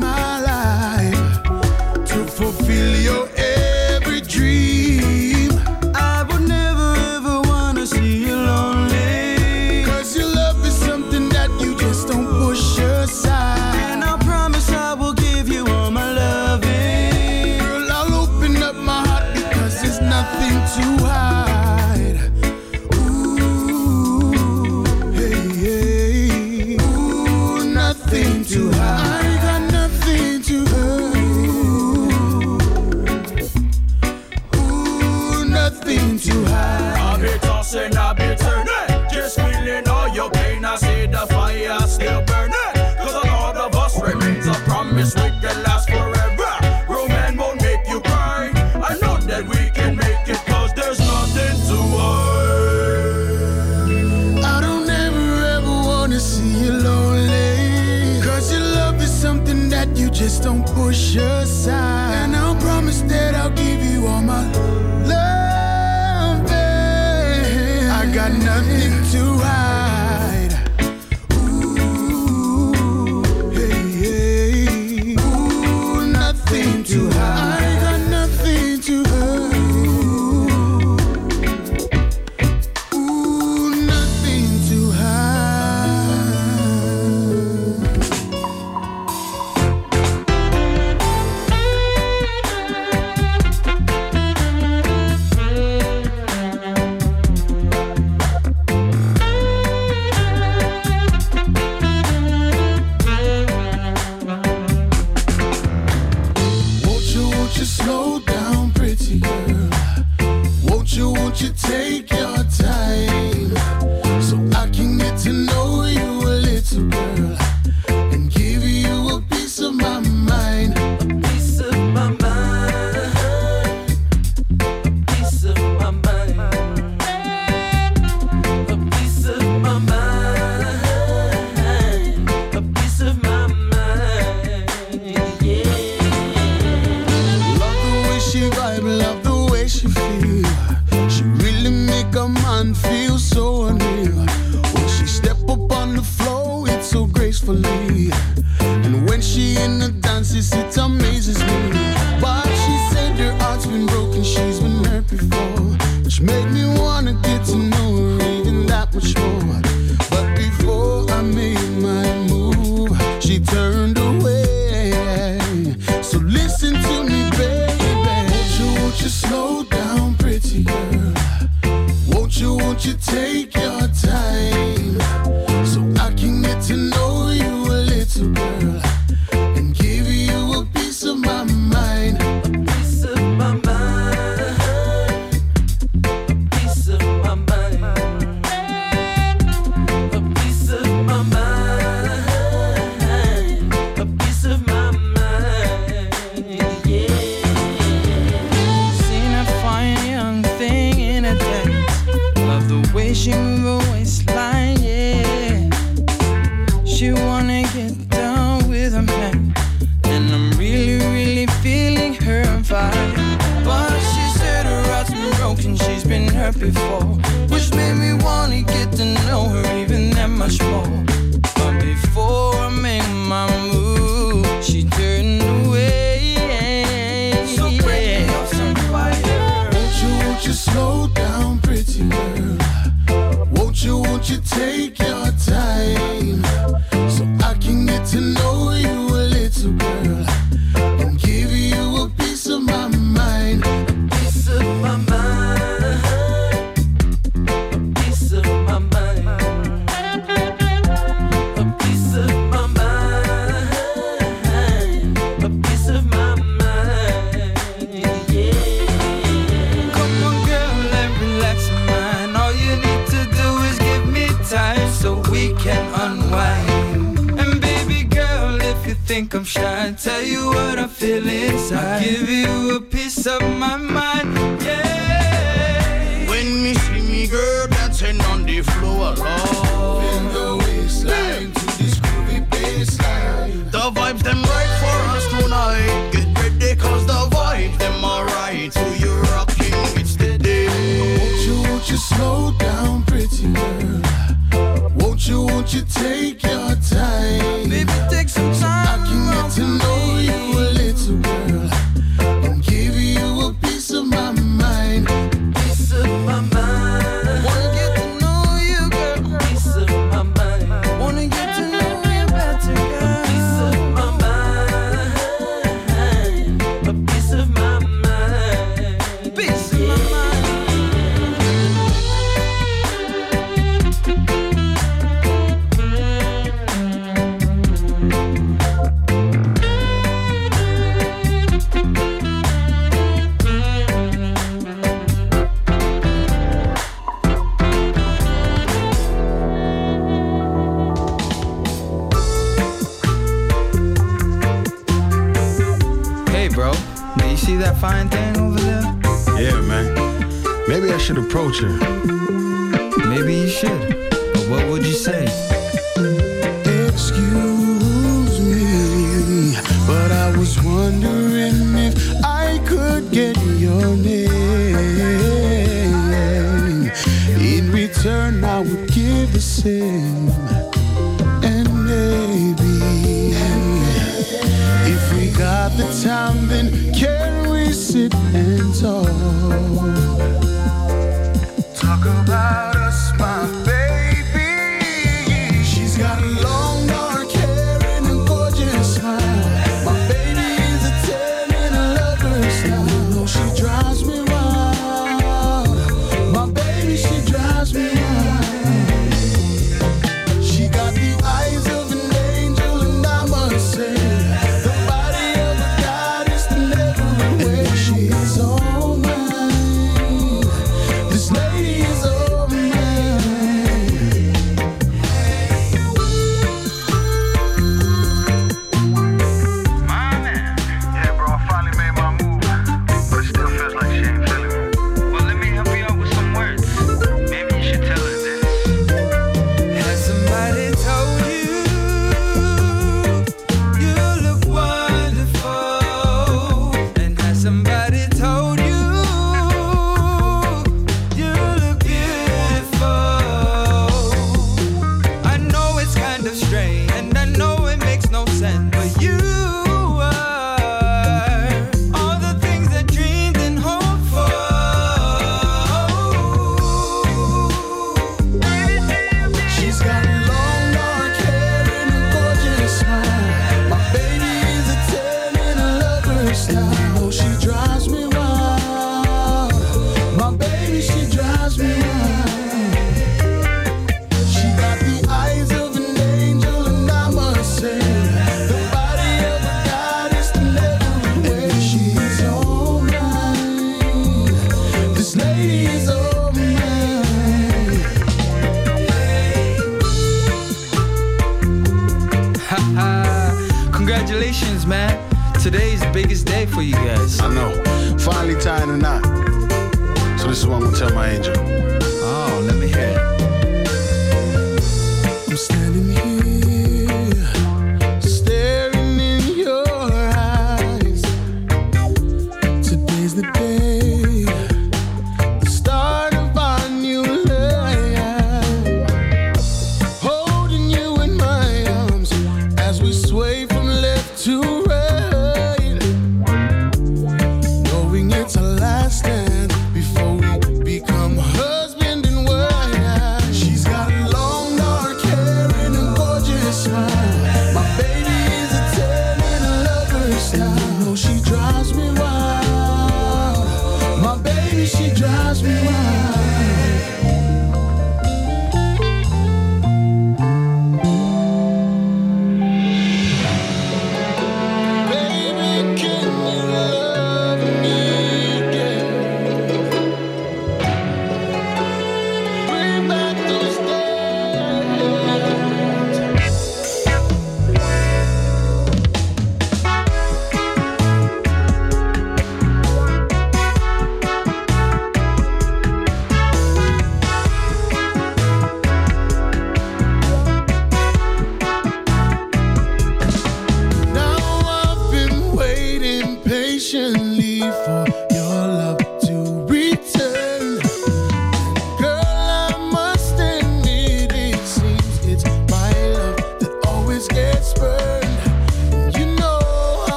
sacrifice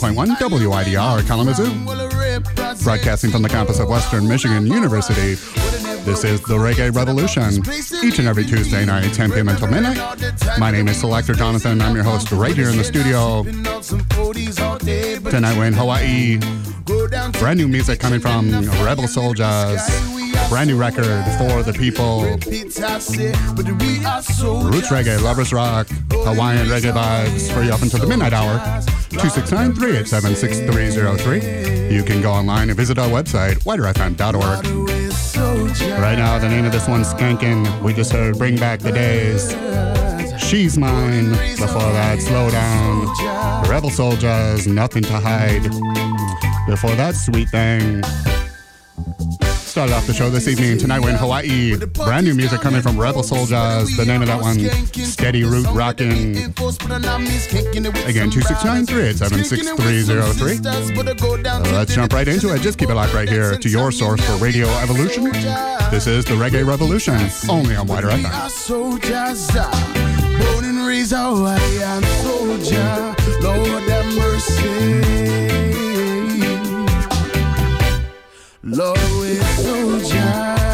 101.1 WIDR Kalamazoo. Broadcasting from the campus of Western Michigan University, this is The Reggae Revolution, each and every Tuesday night, 10 p.m. until midnight. My name is Selector Jonathon, and I'm your host right here in the studio. Tonight we're in Hawaii. Brand new music coming from Rebel Souljahz. Brand new record for the people. Roots reggae, lovers rock, Hawaiian reggae vibes for you up until the midnight hour. 269 387 6303. You can go online and visit our website, widerfm.org. Right now, the name of this one's Skankin'. We just heard Bring Back the Days. She's Mine. Before that, Slow Down. Rebel Souljahz, Nothing to Hide. Before that, Sweet Thang. Started off the show this evening. Tonight we're in Hawaii. Brand new music coming from Rebel Souljahz. The name of that one, Steady Root Rockin'. Again, 269 387 6303. Uh, let's jump right into it. Just keep it locked right here to your source for Radio Evolution. This is the Reggae Revolution, only on WIDR FM. Born and raised Hawaiian soldier. Lord have mercy. Lord, is so. Born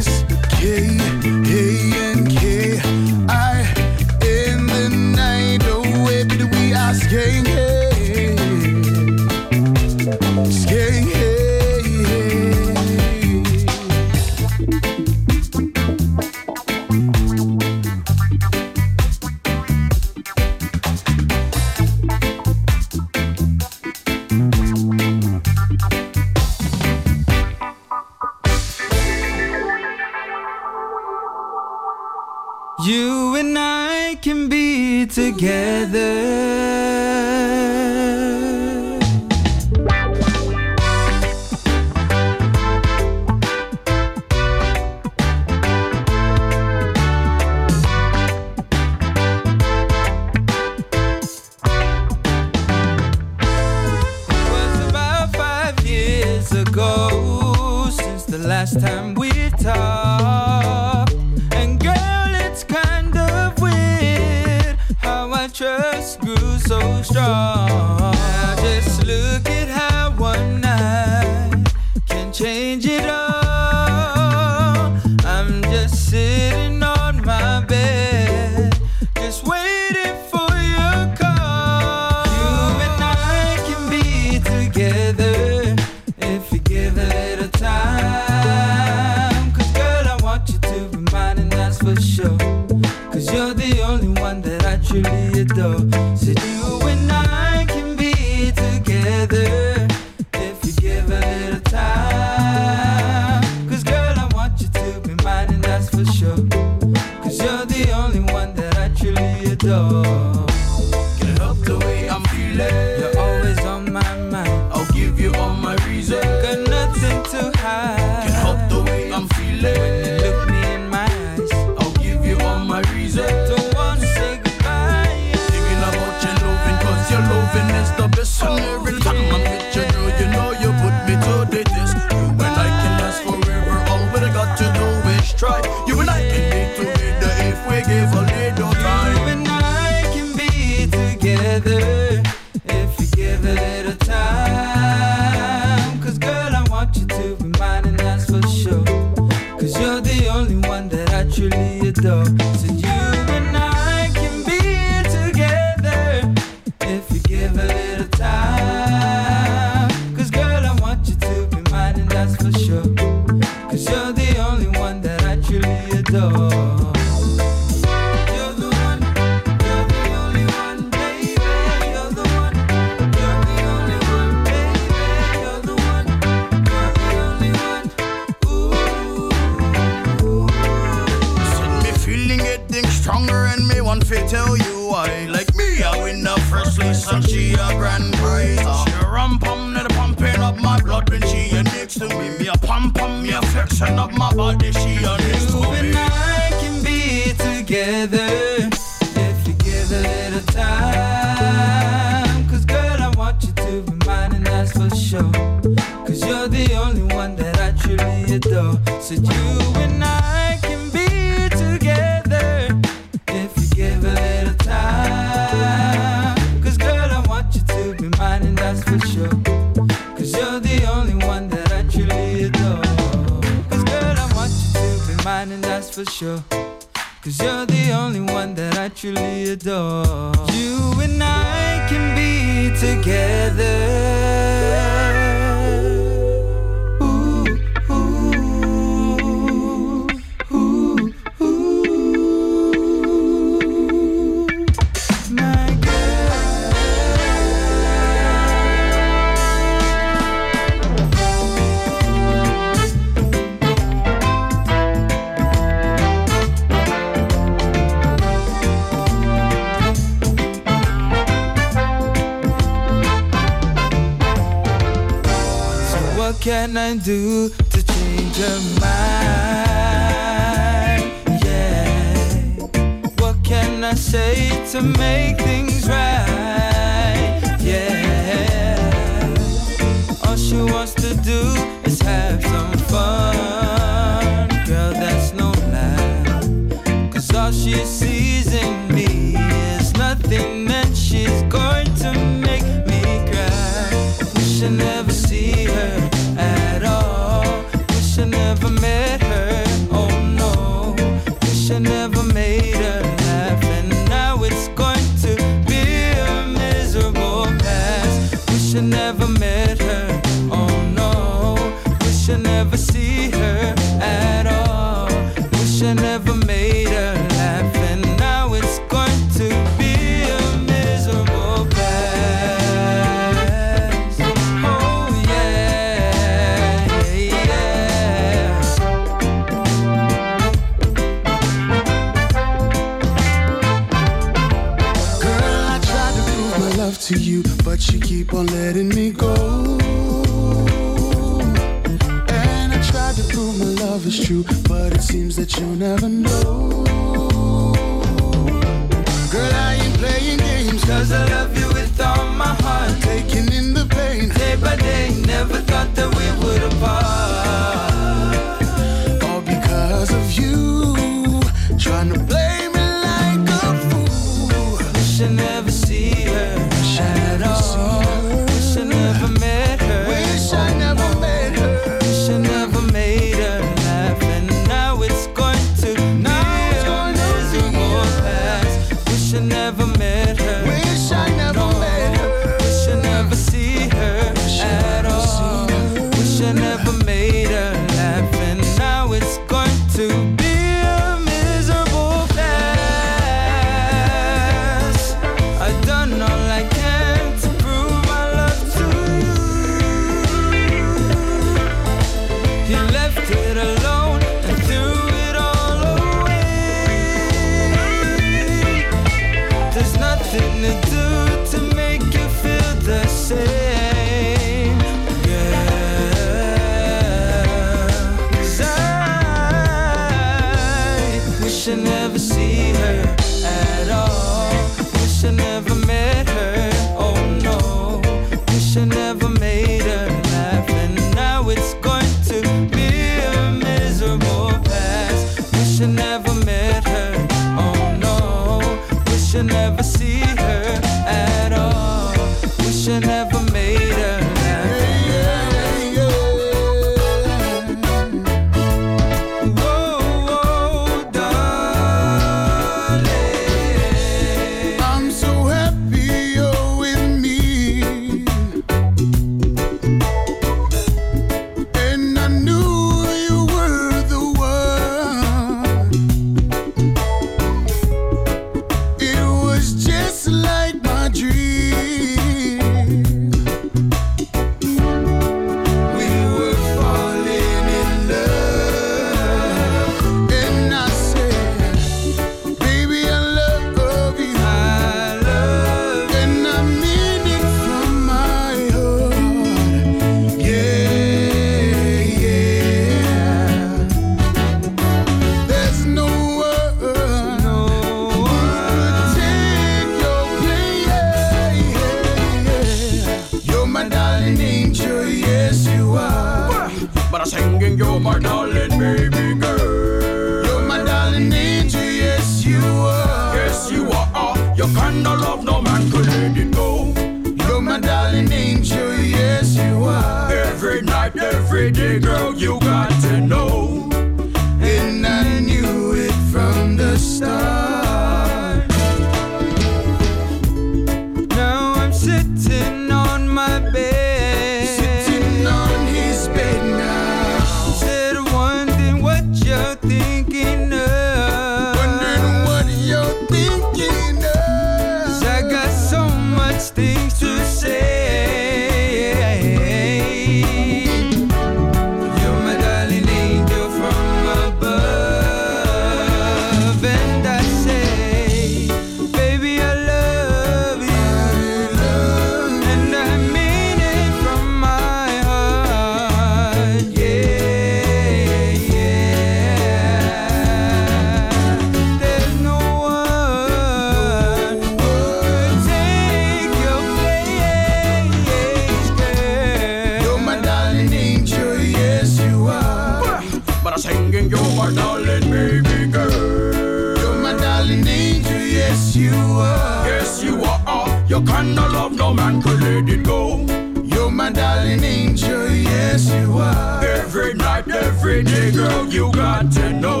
love, no man could let it go. You're my darling angel, yes you are. Every night, every day, girl, you got to know.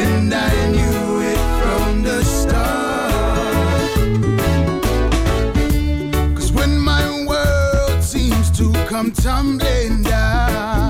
And I knew it from the start. When my world seems to come tumbling down.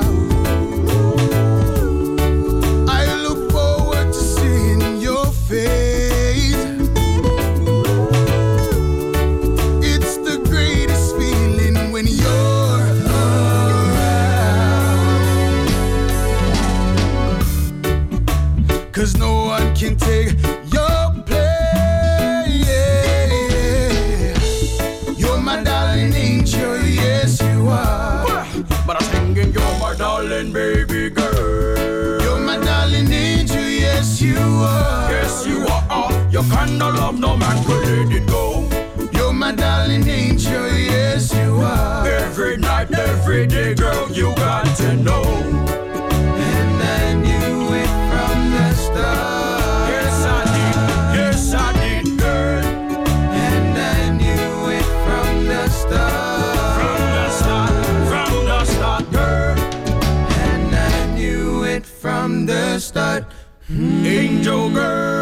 no love, no man could let it go. You're my darling angel, yes you are. Every night, every day, girl, you got to know. And I knew it from the start. Yes I did, yes I did, girl. And I knew it from the start. from the start. Mm. Angel girl.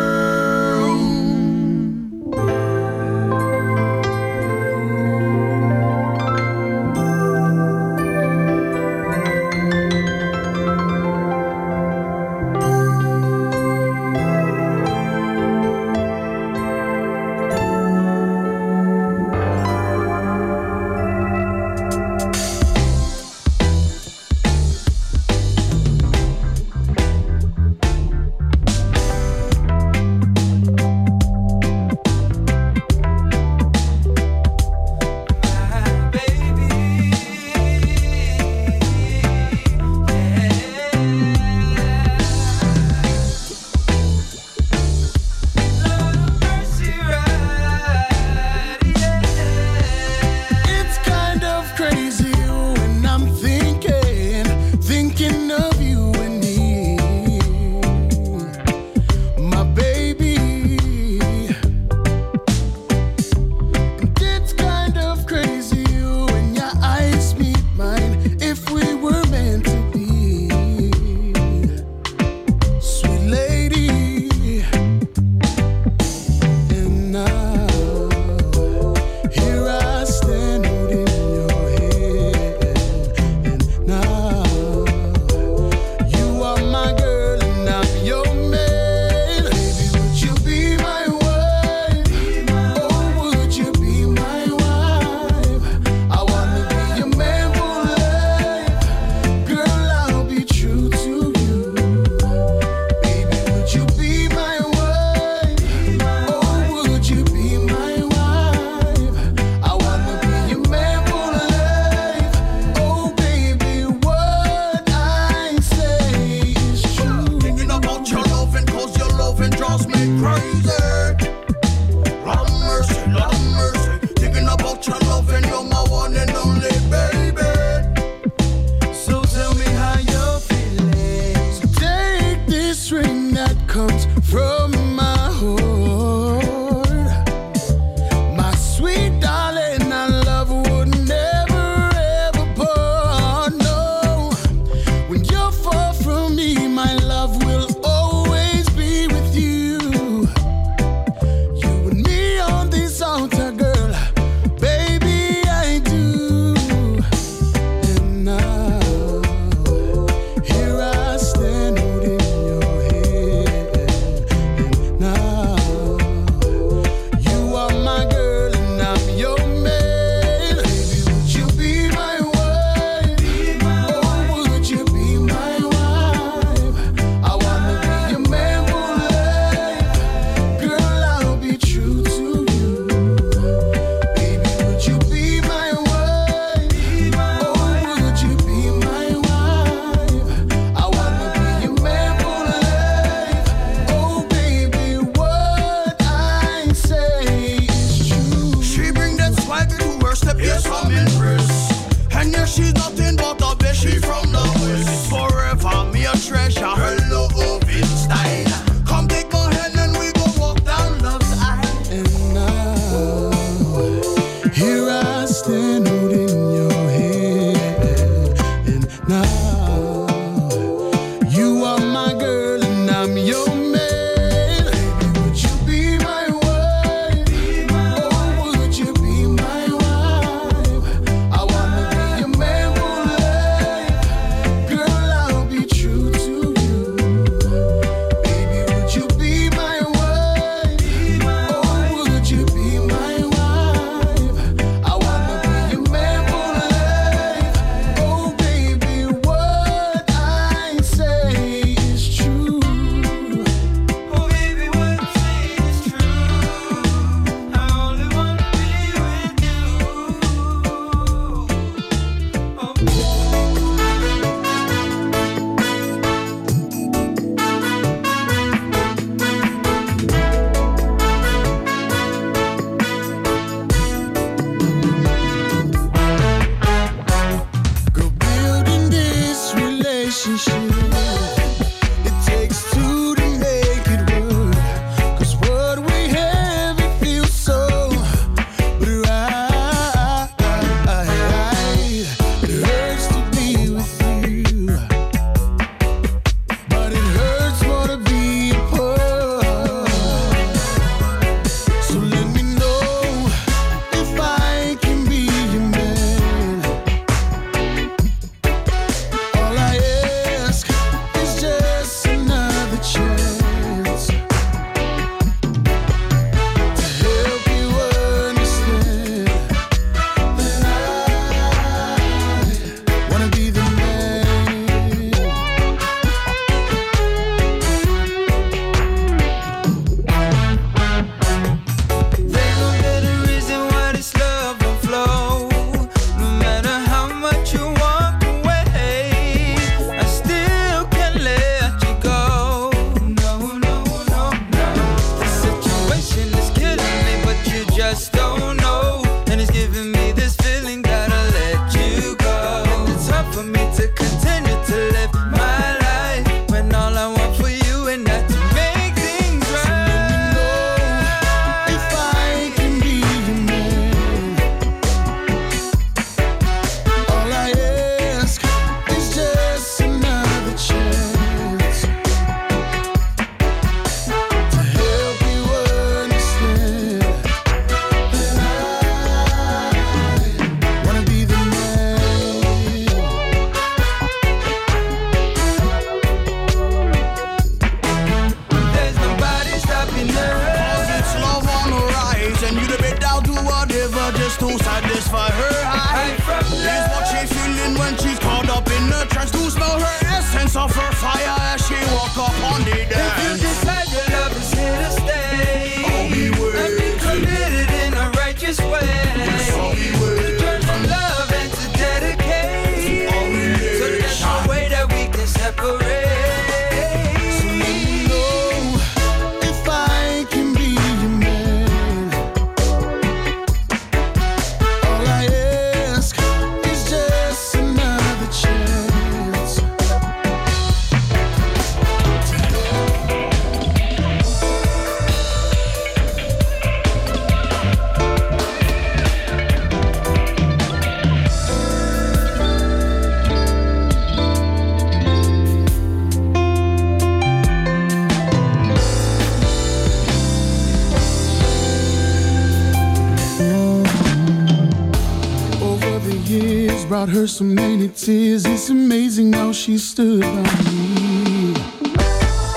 so many tears. It's amazing how she stood by me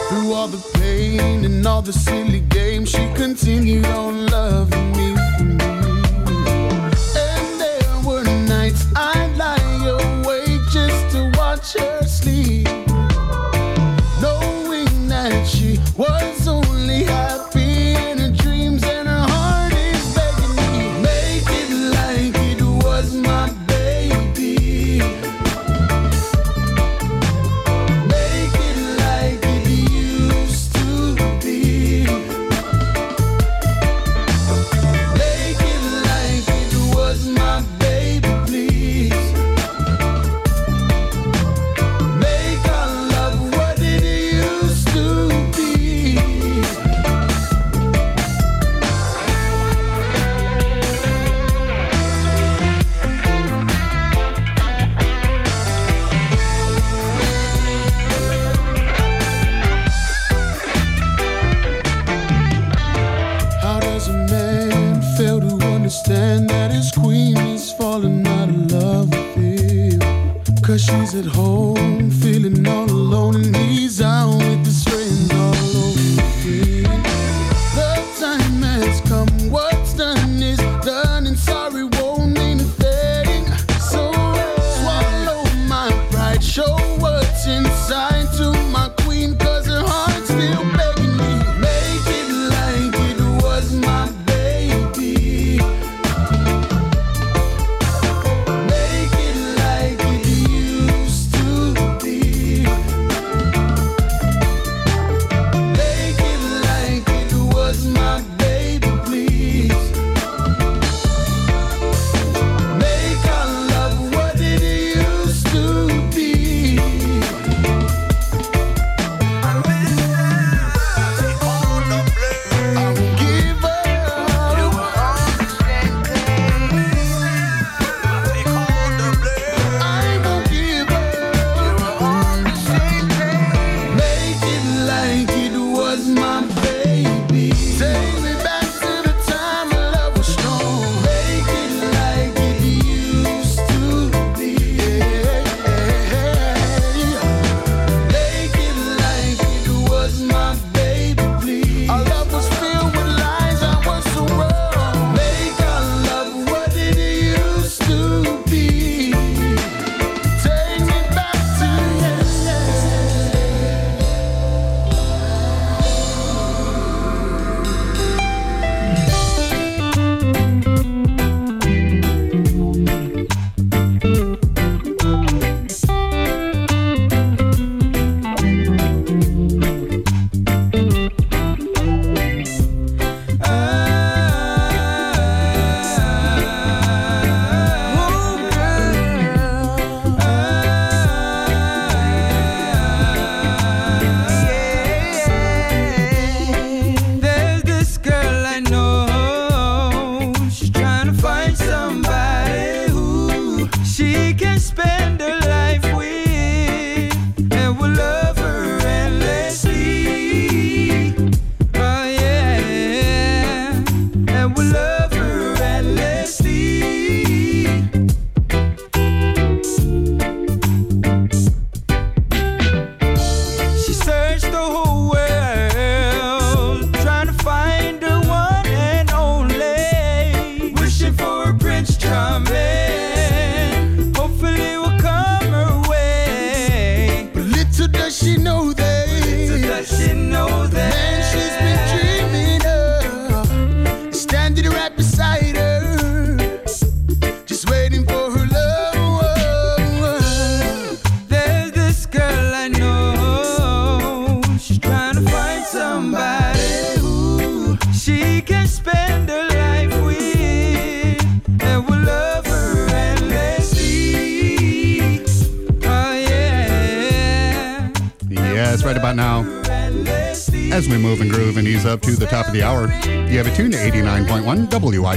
through all the pain and all the. Sin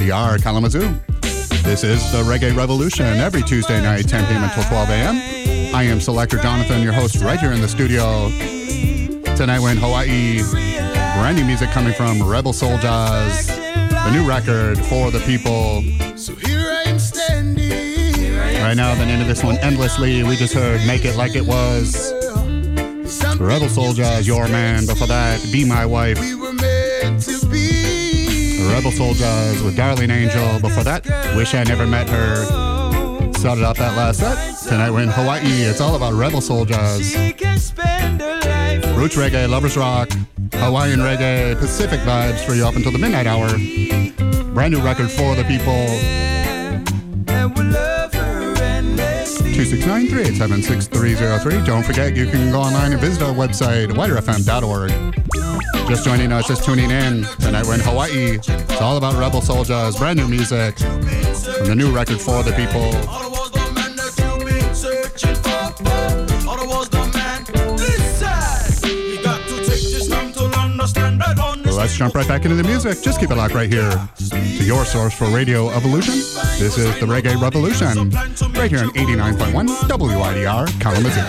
WIDR Kalamazoo. This is the Reggae Revolution every Tuesday night, 10 p.m. until 12 a.m. I am Selector Jonathon, your host, right here in the studio. Tonight we're in Hawaii. Brand new music coming from Rebel Souljahz, the new record for the people. So here I am standing. Right now, the name of this one, Endlessly. We just heard Make It Like It Was. Rebel Souljahz, Your Man. Before that, Be My Wife. Souljahz with Darling Angel. Before that, Wish I Never Met Her. Started off that last set. Tonight we're in Hawaii. It's all about Rebel Souljahz. Roots reggae, lovers rock, Hawaiian reggae, Pacific vibes for you up until the midnight hour. Brand new record for the people. and will love her endlessly. 269 387 6303. Don't forget, you can go online and visit our website, widerfm.org. Just joining us, just tuning in. Tonight we're in Hawaii. It's all about Rebel Souljahz, brand new music from the new record for the people. Let's jump right back into the music. Just keep it locked right here to your source for Radio Evolution. This is the Reggae Revolution, right here on 89.1 WIDR Kalamazoo.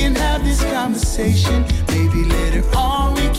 Can have this conversation. Maybe later on we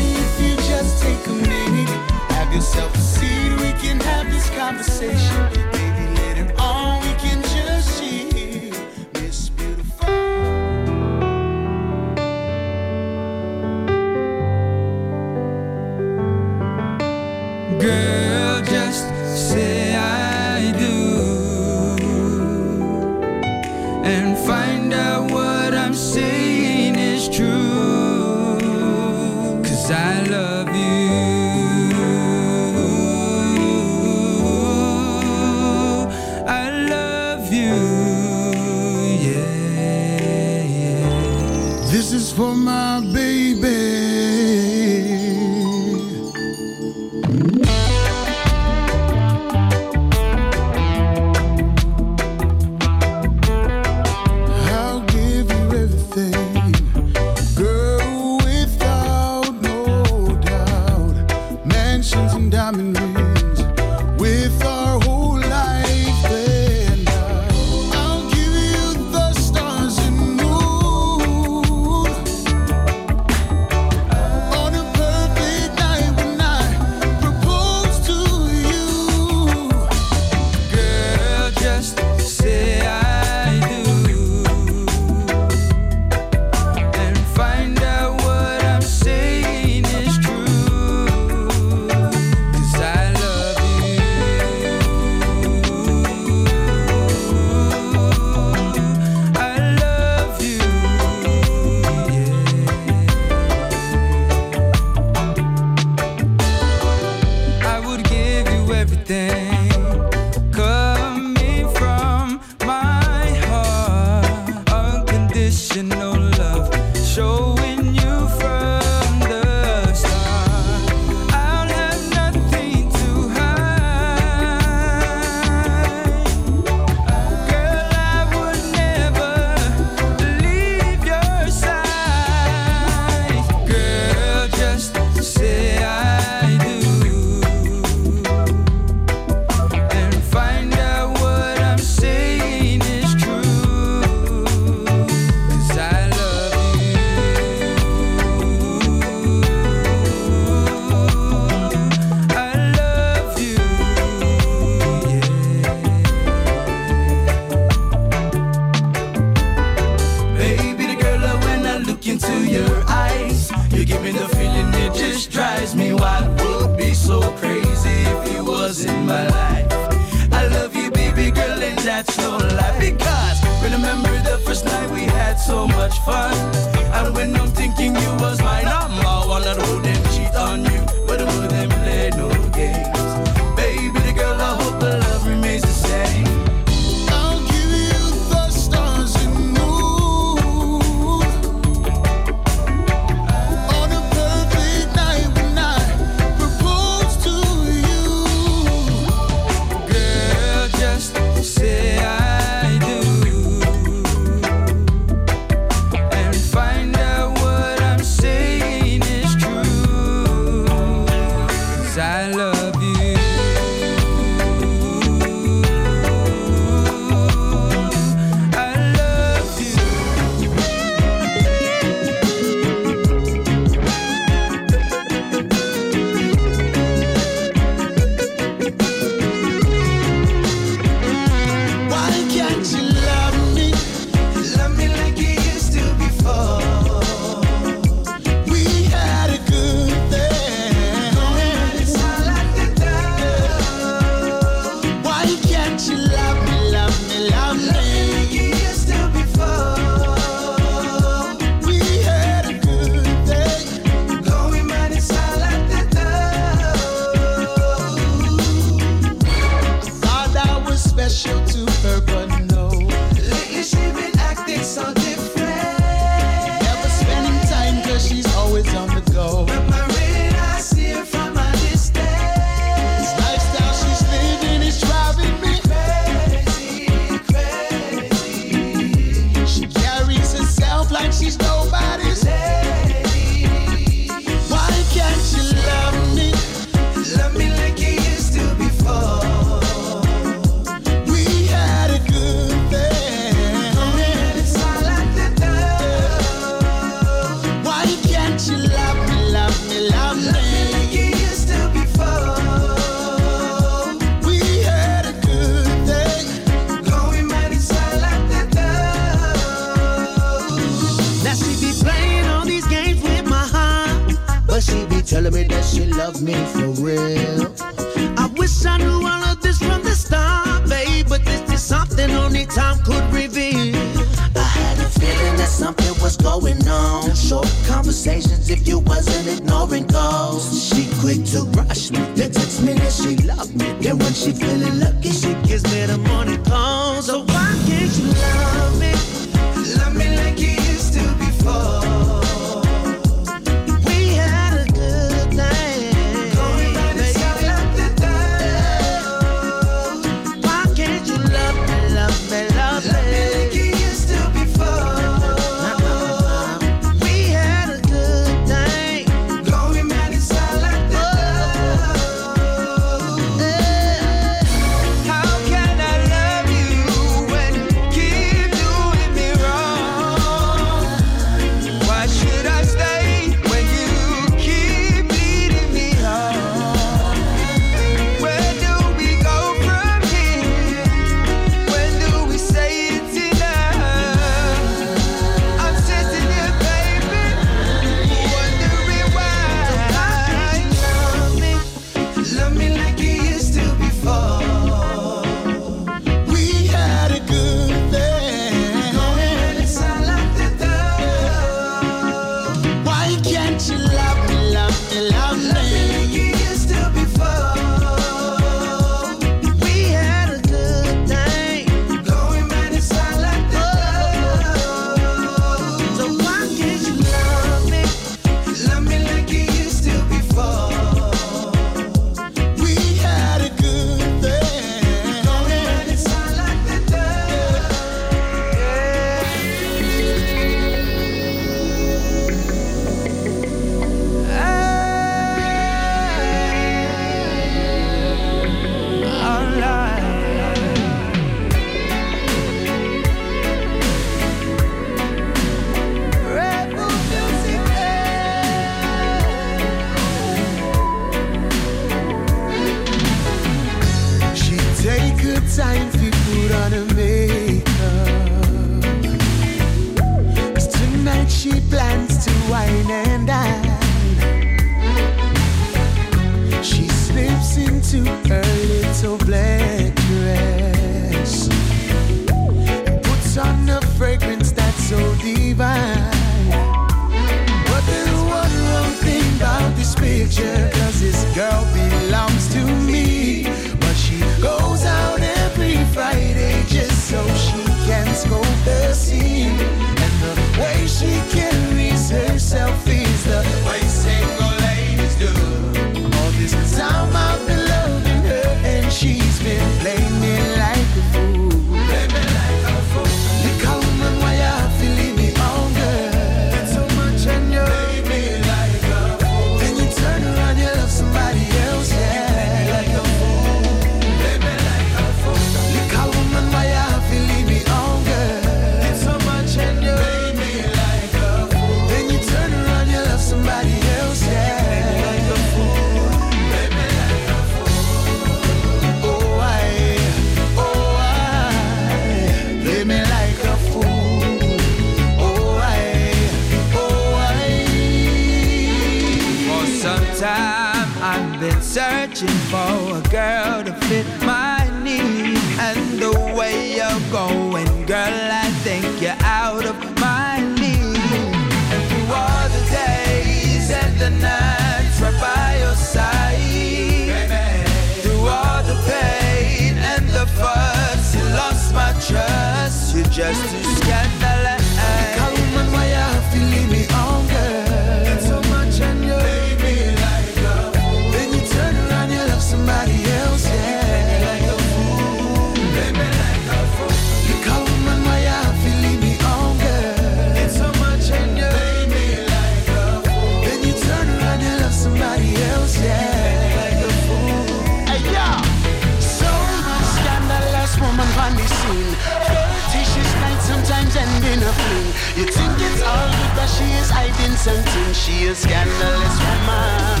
lovely. You think it's all good but she is hiding something. She a scandalous woman.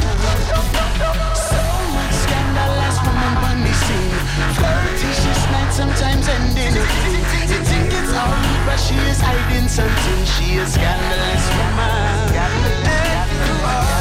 So much scandalous woman on the scene. Flirtatious night sometimes ending in You think it's all good but she is hiding something. She a scandalous woman. Scandalous, scandalous.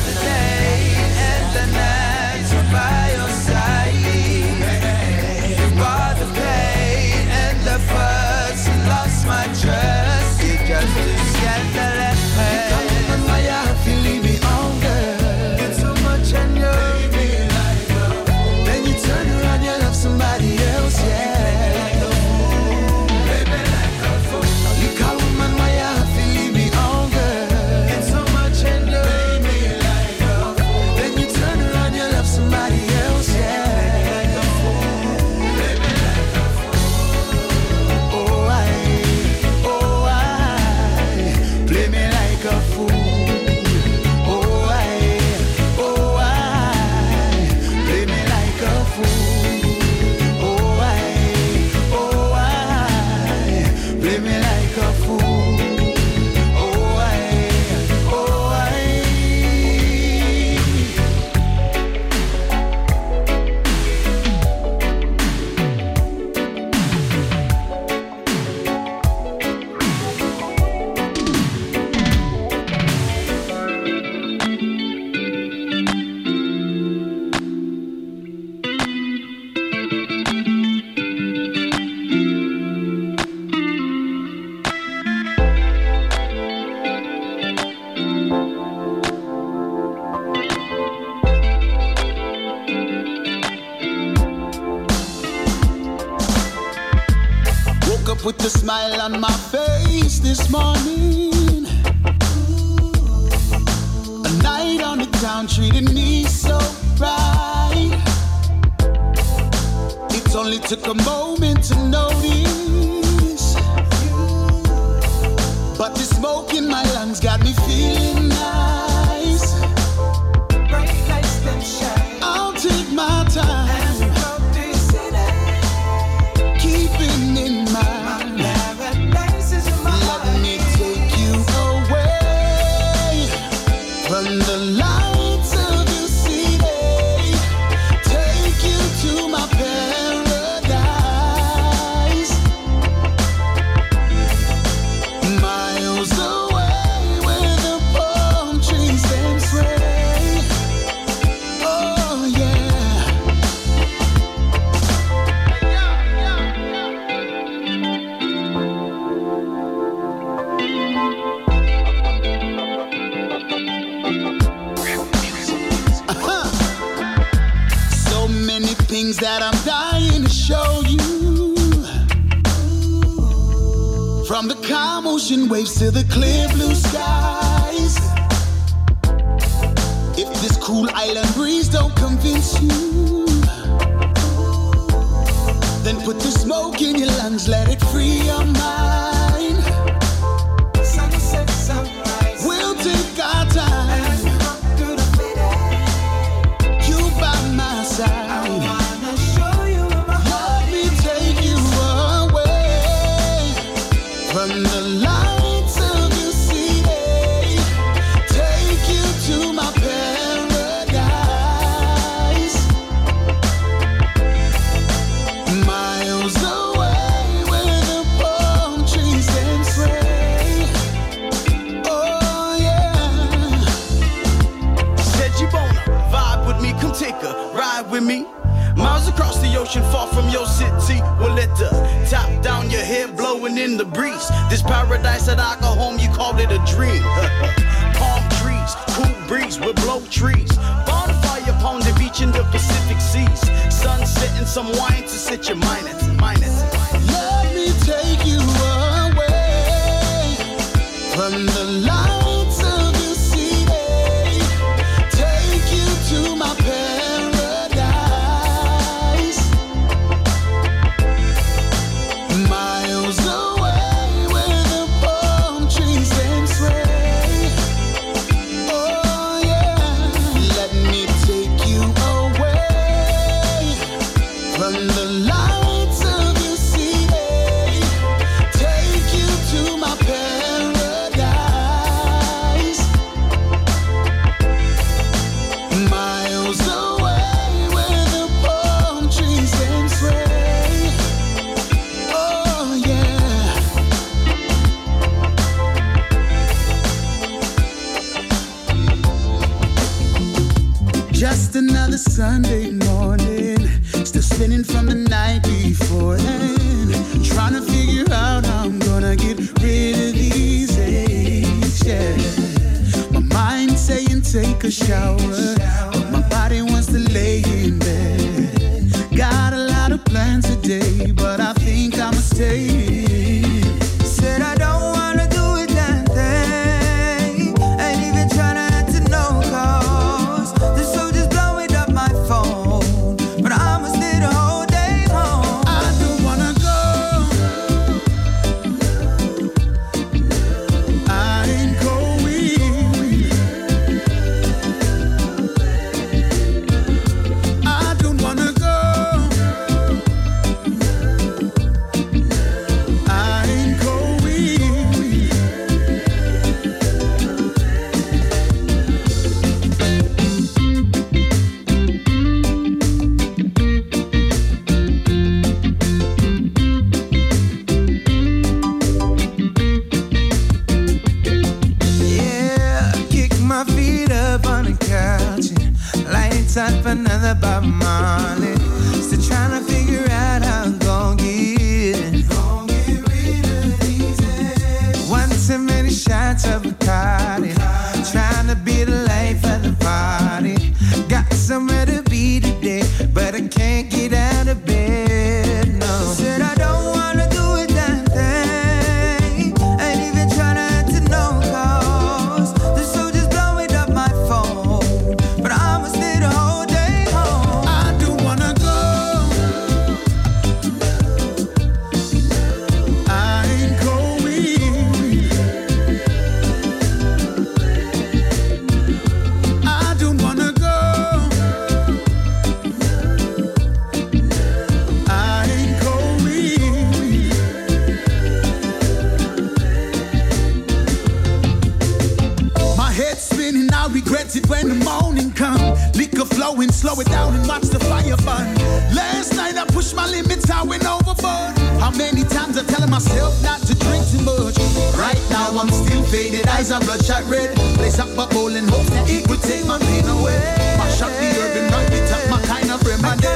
Wine come, liquor flowing, slow it down and watch the fire burn. Last night I pushed my limits, I went overboard. How many times I'm telling myself not to drink too much? Right now I'm still faded, eyes are bloodshot red. Place up a bowl and hopes that it will take my pain away. Mash up the herb and rub it up, my kind of remedy,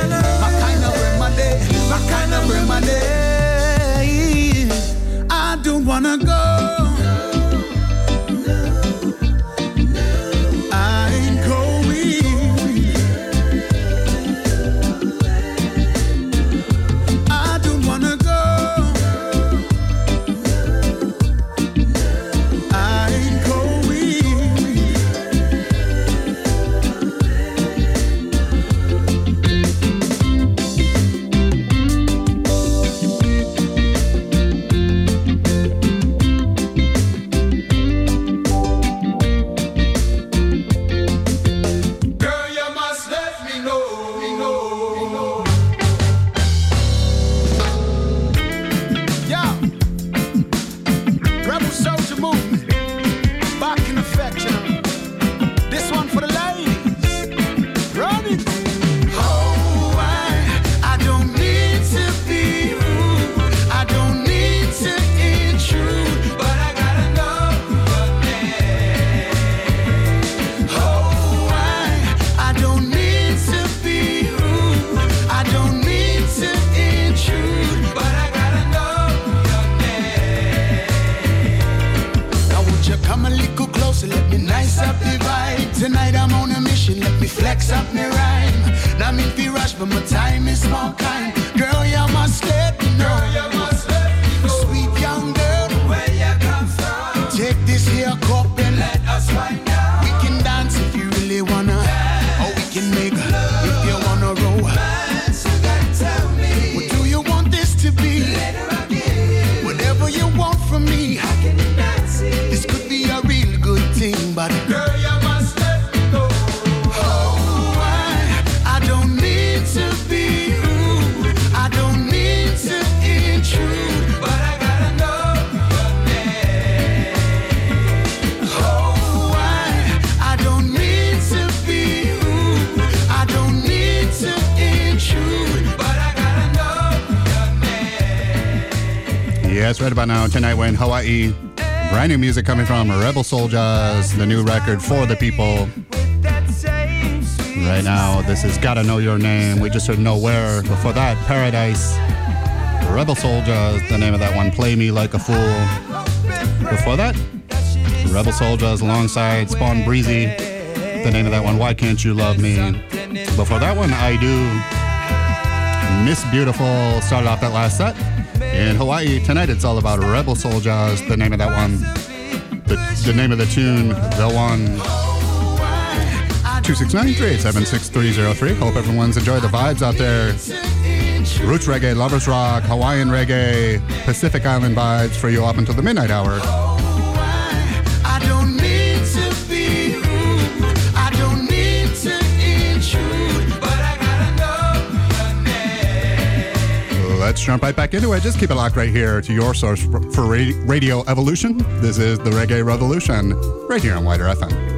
my kind of remedy, my kind of remedy. I don't wanna go. Tonight we're in Hawaii. Brand new music coming from Rebel Souljahz, the new record for the people. Right now, this is Gotta Know Your Name. We just heard Nowhere. Before that, Paradise. Rebel Souljahz, the name of that one, Play Me Like a Fool. Before that, Rebel Souljahz alongside Spawnbreezie, the name of that one, Why Can't You Love Me. Before that one, I Do. Miss Beautiful started off that last set. In Hawaii, tonight it's all about Rebel Souljahz, the name of that one. The, the name of the tune, The One. 269-387-6303. Hope everyone's enjoyed the vibes out there. Roots reggae, lovers rock, Hawaiian reggae, Pacific Island vibes for you up until the midnight hour. Let's jump right back into it. Just keep it locked right here to your source for radio evolution. This is the Reggae Revolution, right here on WIDR FM.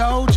Soldiers,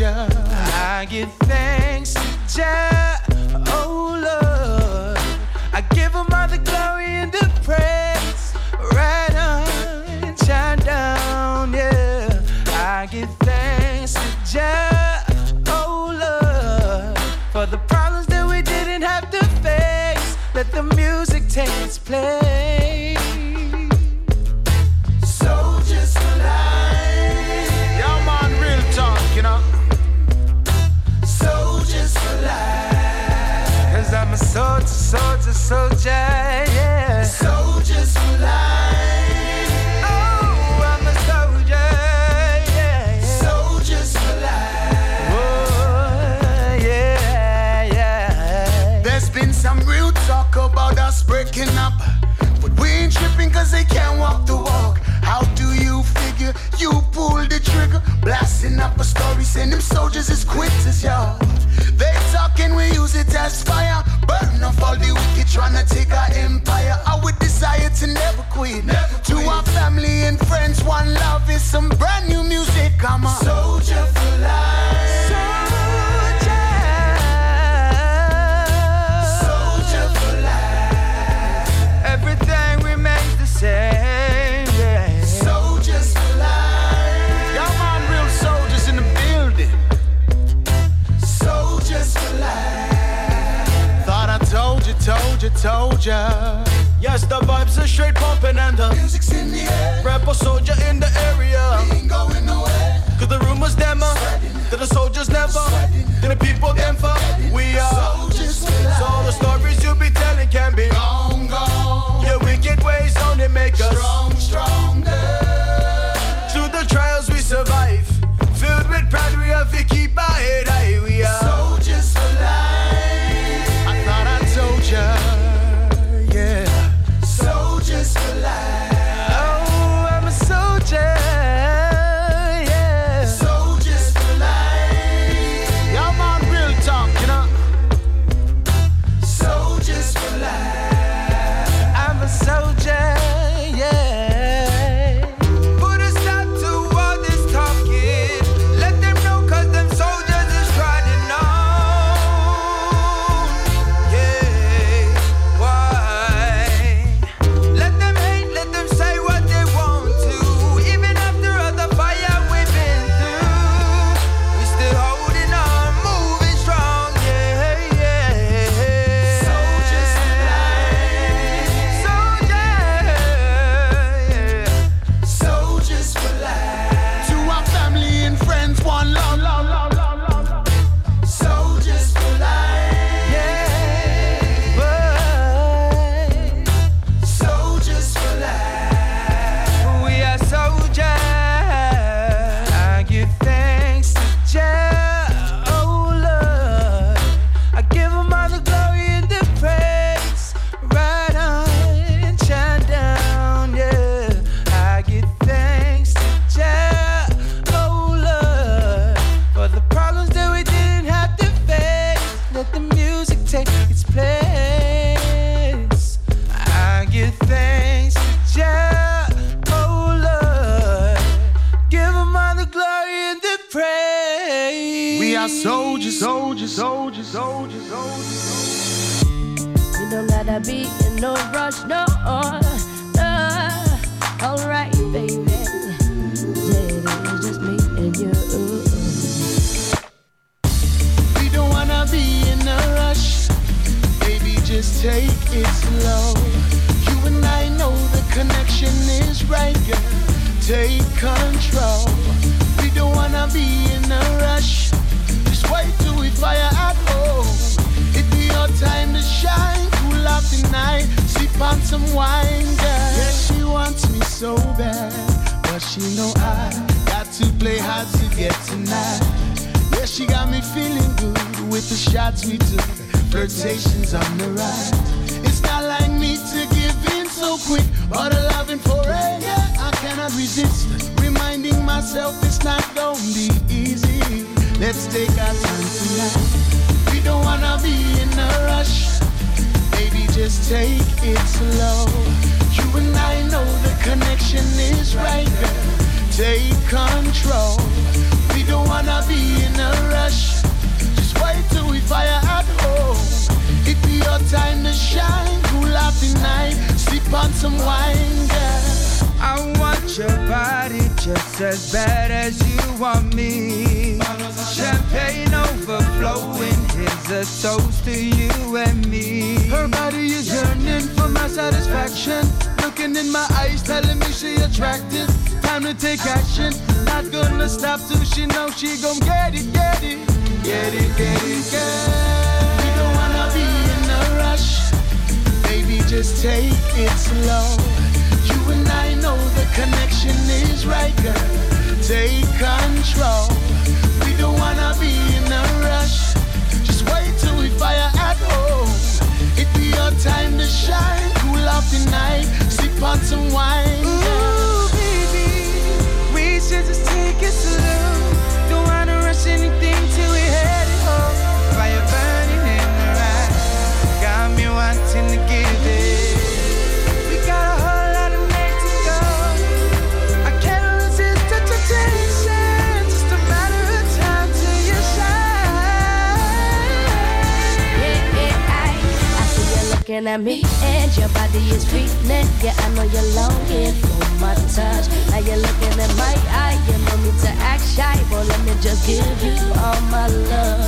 staring at me. And your body is reeling. Yeah, I know you're longing for my touch. Now you're looking at my eye. You know me to act shy. Well, let me just give you all my love.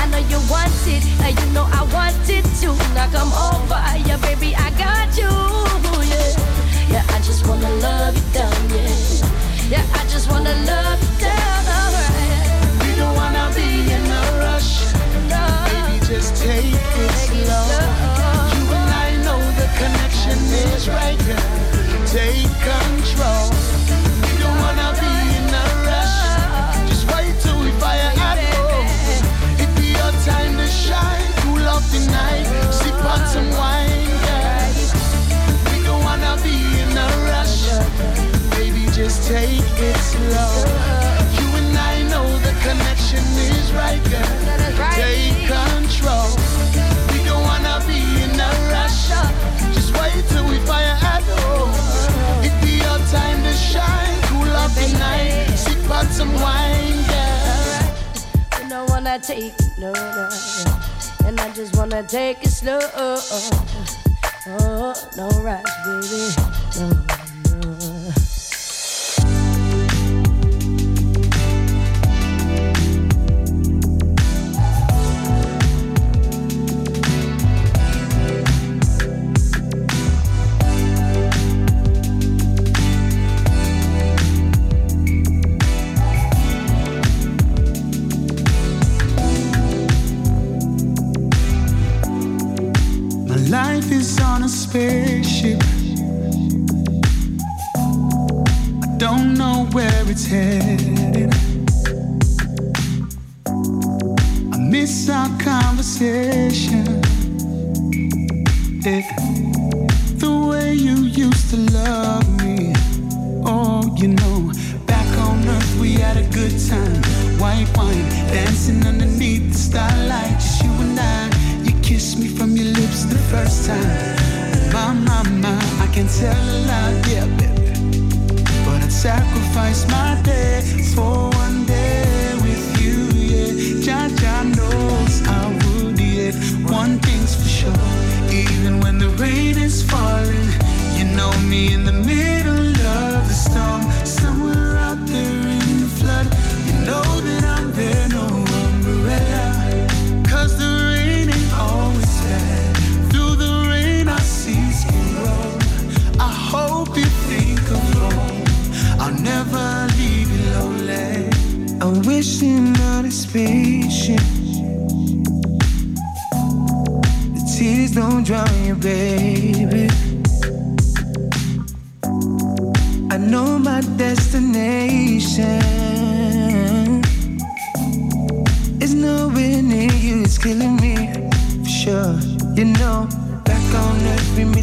I know you want it, and you know I want it too. Now come over, yeah, baby, I got you. Yeah, yeah, I just wanna love you down, yeah. Yeah, I just wanna love you down, alright. We don't wanna be in a rush. Baby, just take. It slow connection is right now. Take control. We don't wanna be in a rush. Just wait till we fire at home. It be your time to shine. Cool off the night. Sip on some wine, guys. We don't wanna be in a rush. Baby, just take it slow. You and I know the connection is right, girl. Take some wine, girl. And I wanna take it, no, no, and I just wanna take it slow. Oh, no rush, baby, no.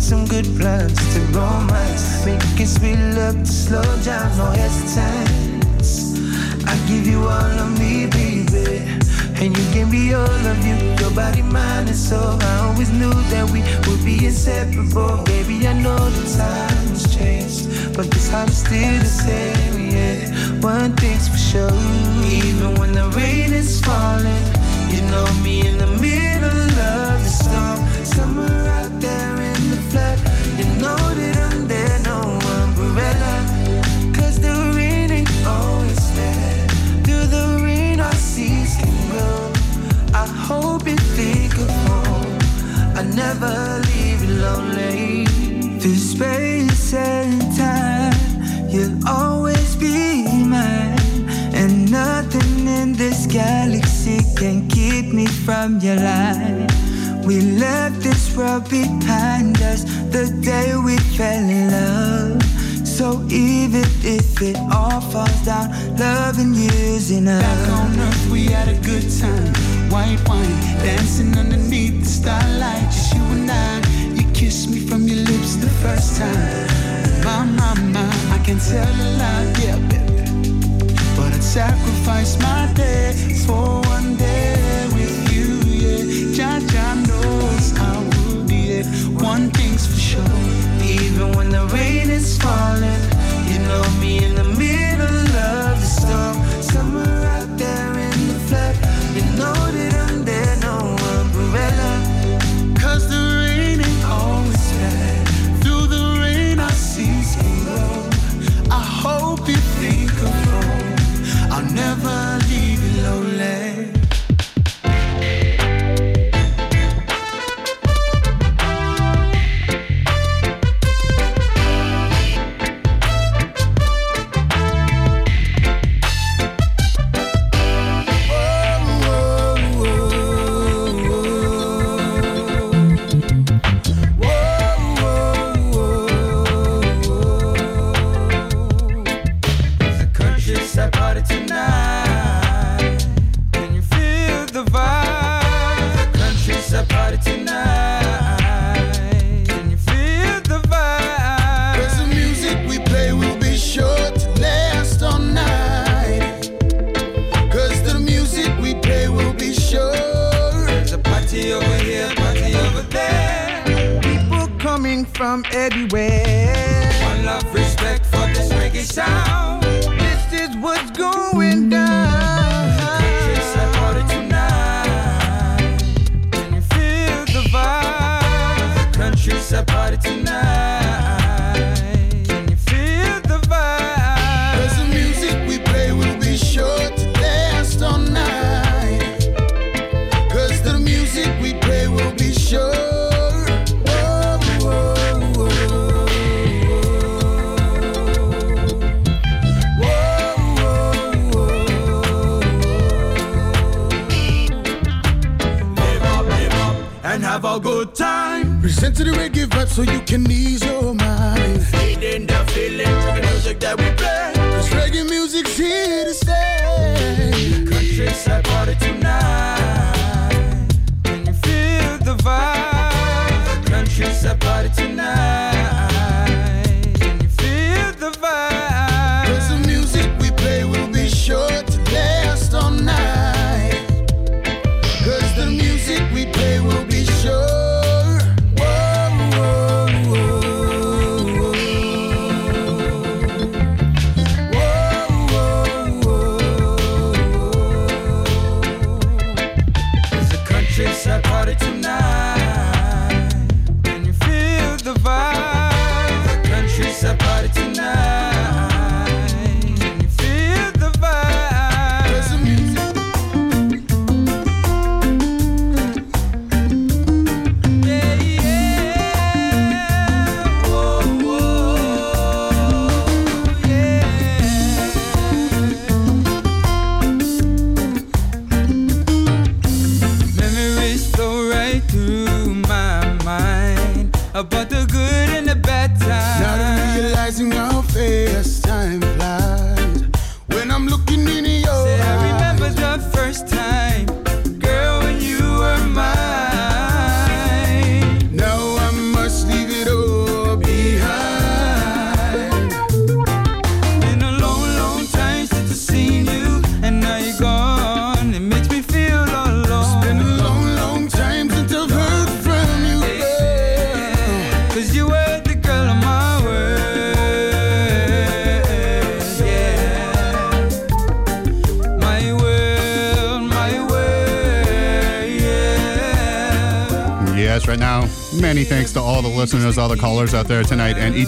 some good plans to romance. Make us real up to slow down, no hesitance. I give you all of me, baby. And you can be all of you, your body, mind, and soul. I always knew that we would be inseparable. Baby, I know the times changed, but this heart is still the same, yeah. One thing's for sure. Even when the rain is falling, you know me in the middle of the storm. Summer never leave you lonely. Through space and time, you'll always be mine. And nothing in this galaxy can keep me from your light. We left this world behind us the day we fell in love. So even if it all falls down, loving you's enough. Back on earth, we had a good time. White wine, dancing underneath the starlight. Kissed me from your lips the first time. My, my, my, I can tell a lie, yeah, baby. But I'd sacrifice my day for one day with you, yeah. Jah Jah knows I will be there. One thing's for sure. Even when the rain is falling, you know me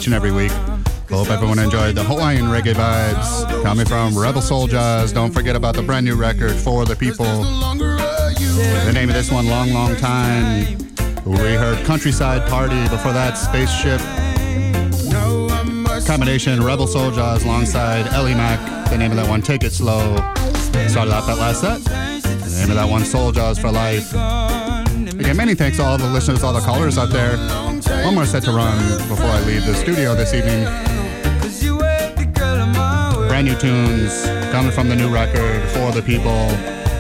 each and every week. Hope everyone enjoyed the Hawaiian reggae vibes coming from Rebel Souljahz. Don't forget about the brand new record for the people. The name of this one, Long Long Time. We heard Countryside Party. Before that, Spaceship. Combination Rebel Souljahz alongside Eli Mac. The name of that one, Take It Slow. Started off that last set. The name of that one, Soul for Life. Again, many thanks to all the listeners, all the callers out there. One more set to run before I leave the studio this evening. Brand new tunes coming from the new record for the people.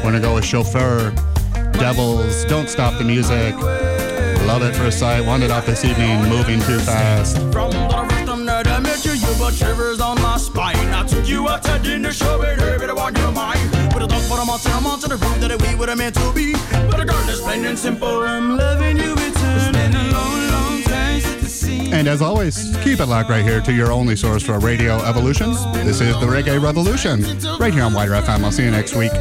Wanna go with Chauffeur, Devils, Don't Stop the Music. Love it first sight. Wanted off this evening, moving too fast. From the first time I met you, got shivers on my spine. I took you out to dinner, show it, heavy to on your mind. Thought for a month and a month to prove that we were meant to be. But is plain and simple. I'm loving you And as always, keep it locked right here to your only source for radio evolution. This is the Reggae Revolution, right here on WIDR FM. I'll see you next week.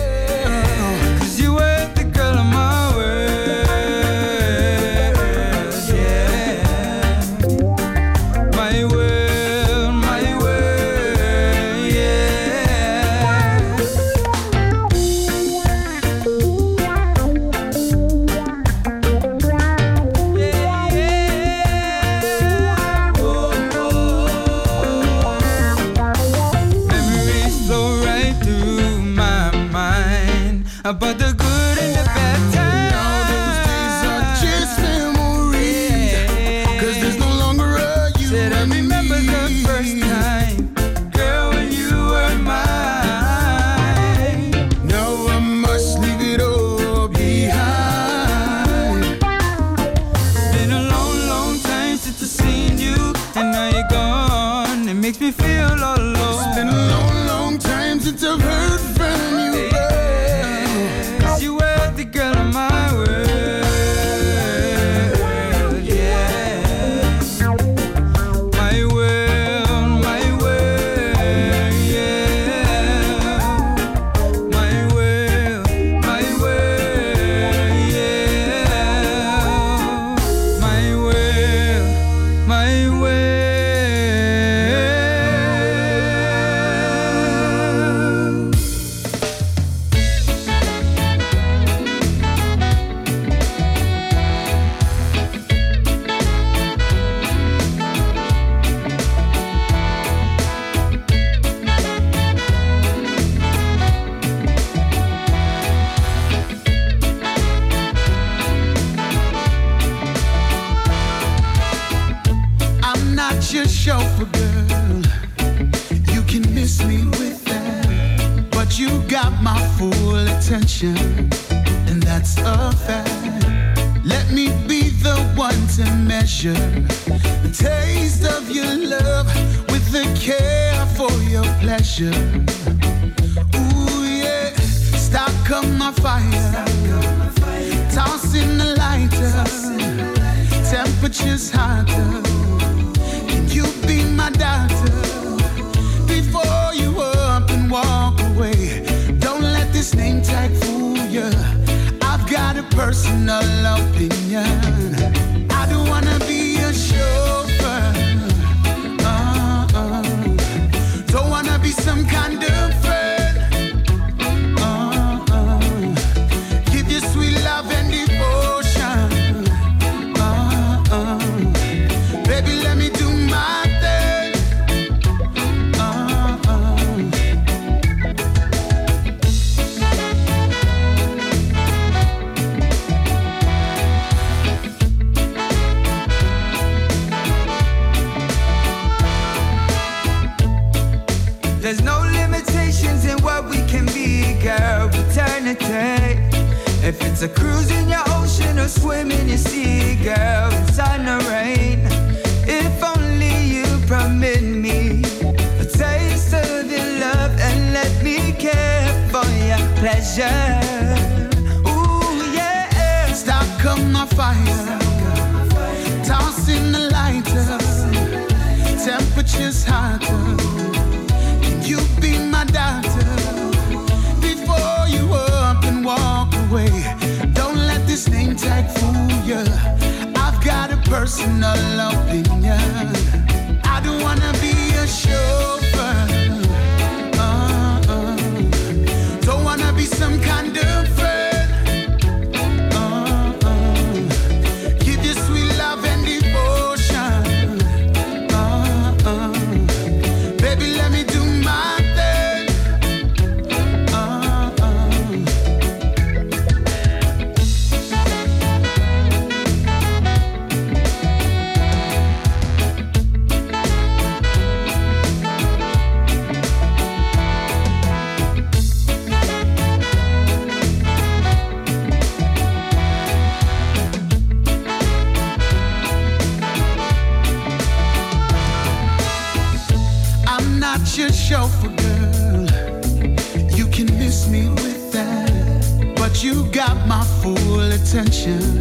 Attention,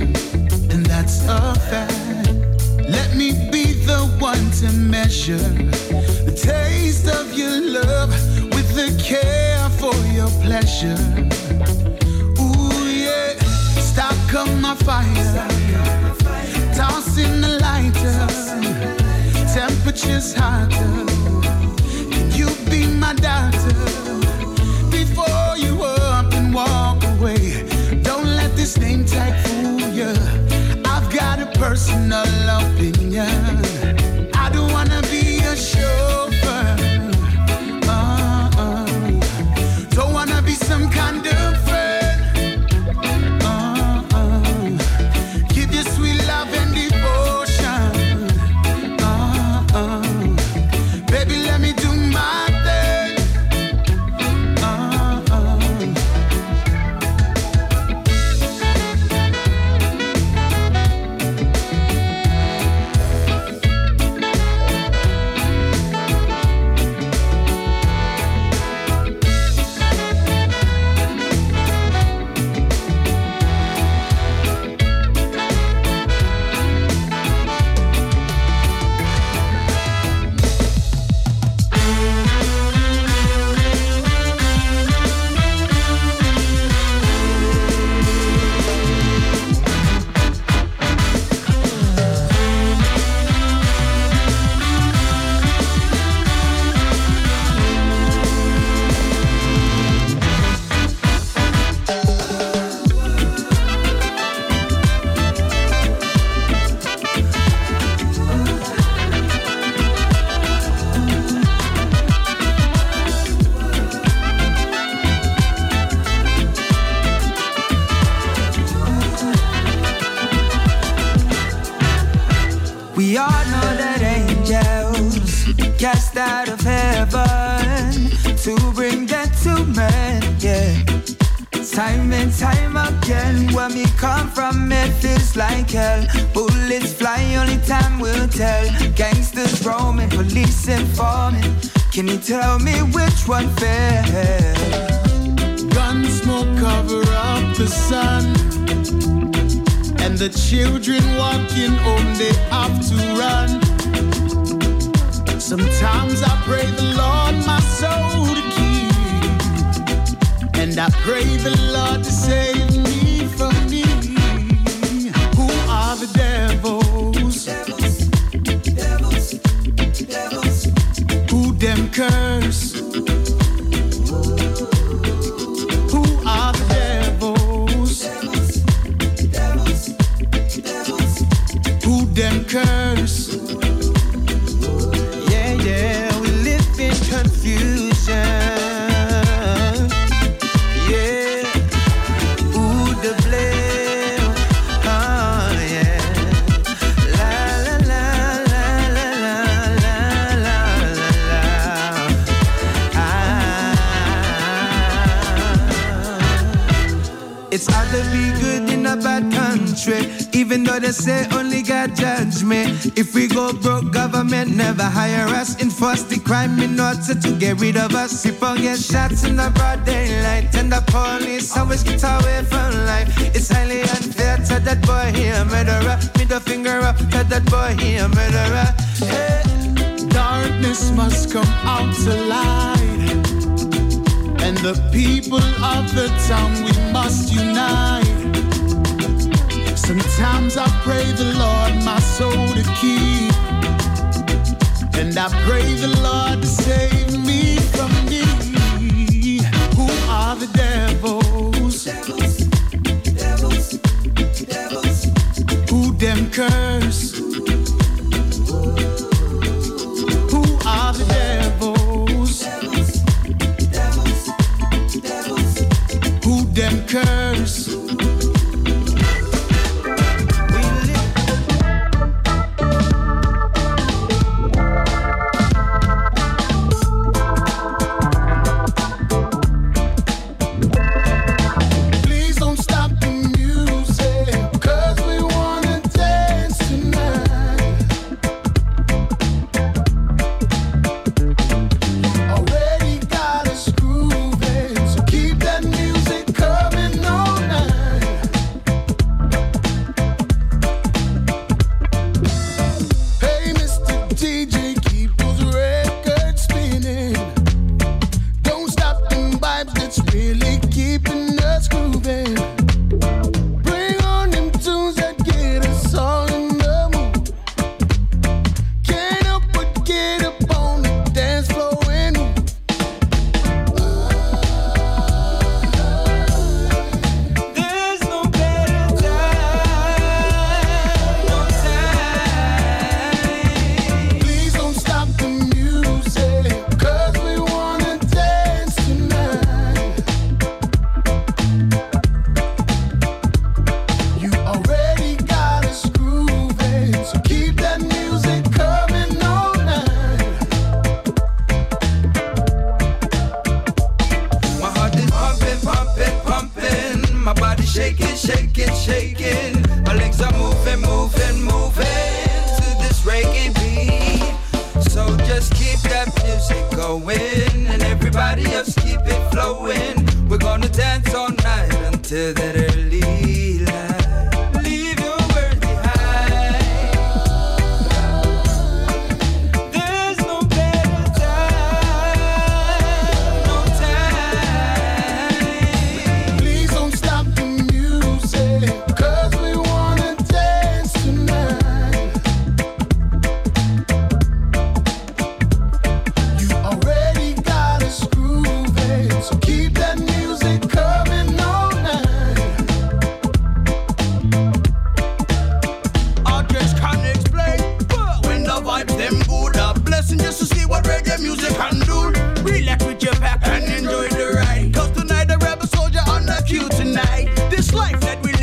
tell me which one fell? Gunsmoke cover up the sun. And the children walking home, they have to run. Sometimes I pray the Lord my soul to keep. And I pray the Lord to save me from me. Who are the devils? They say only God judge me. If we go broke, government never hire us. Enforce the crime in order to get rid of us. People get shots in the broad daylight. And the police always get away from life. It's highly unfair to that boy here, murderer. Middle finger up to that boy here, murderer. Hey. Darkness must come out to light. And the people of the town, we must unite. Sometimes I pray the Lord my soul to keep. And I pray the Lord to save me from me. Who are the devils? Devils, devils, devils. Who them curse? Who are the devils? Devils, devils, devils. Who them curse?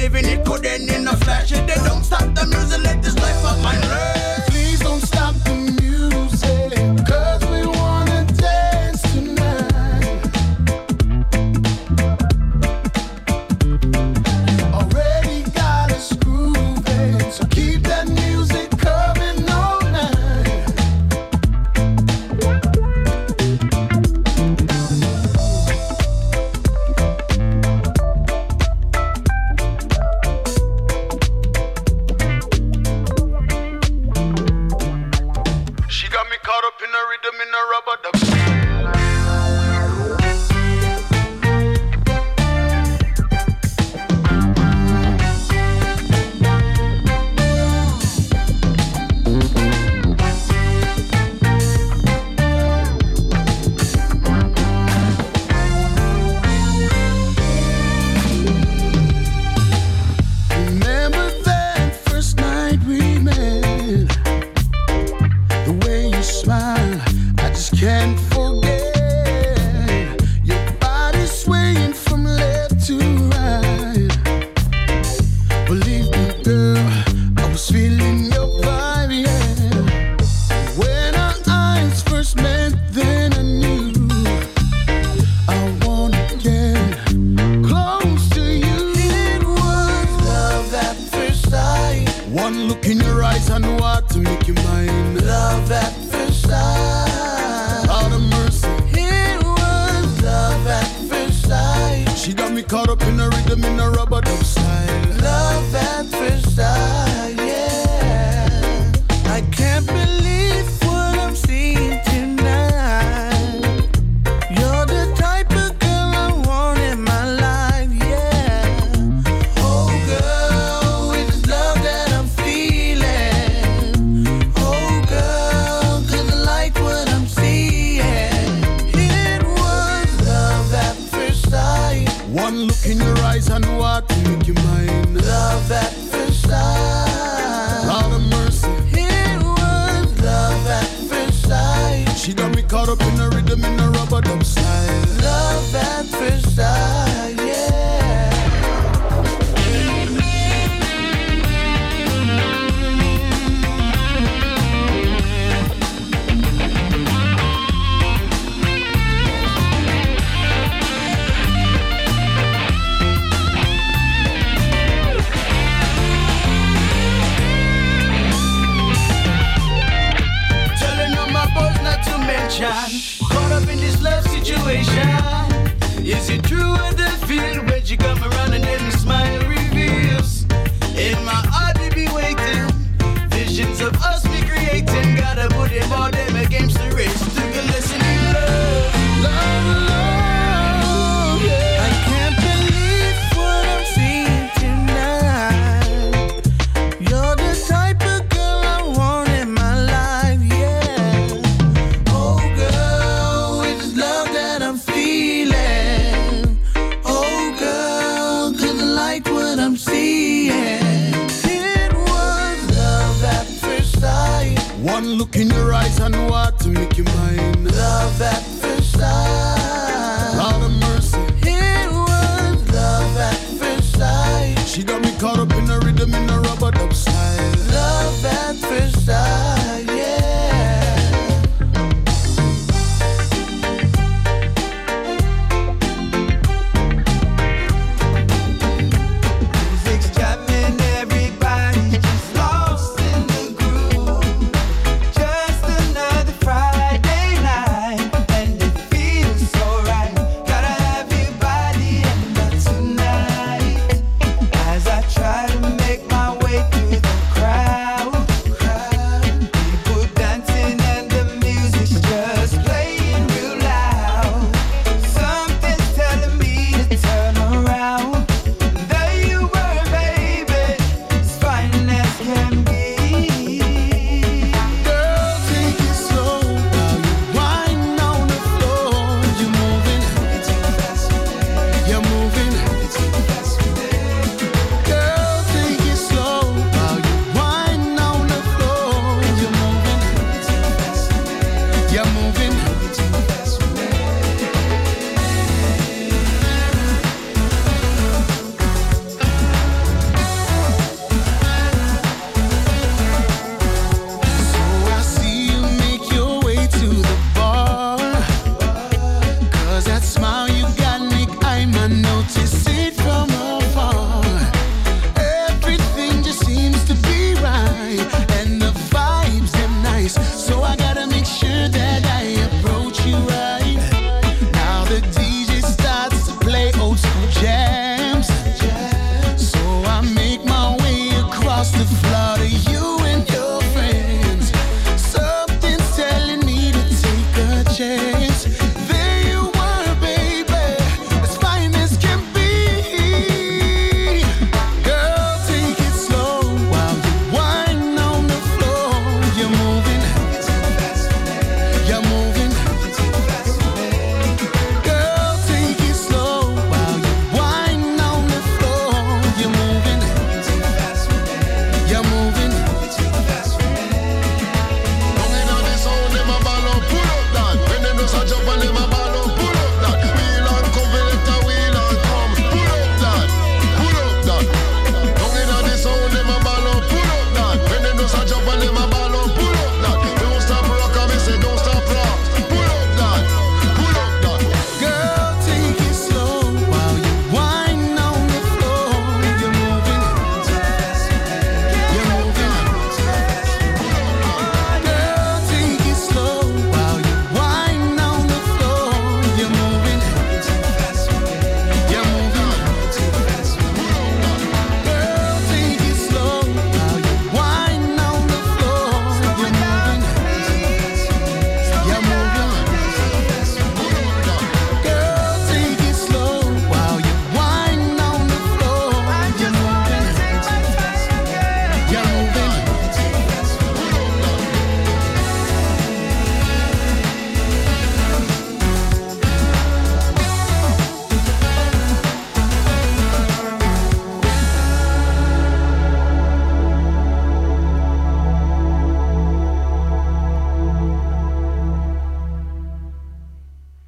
living it couldn't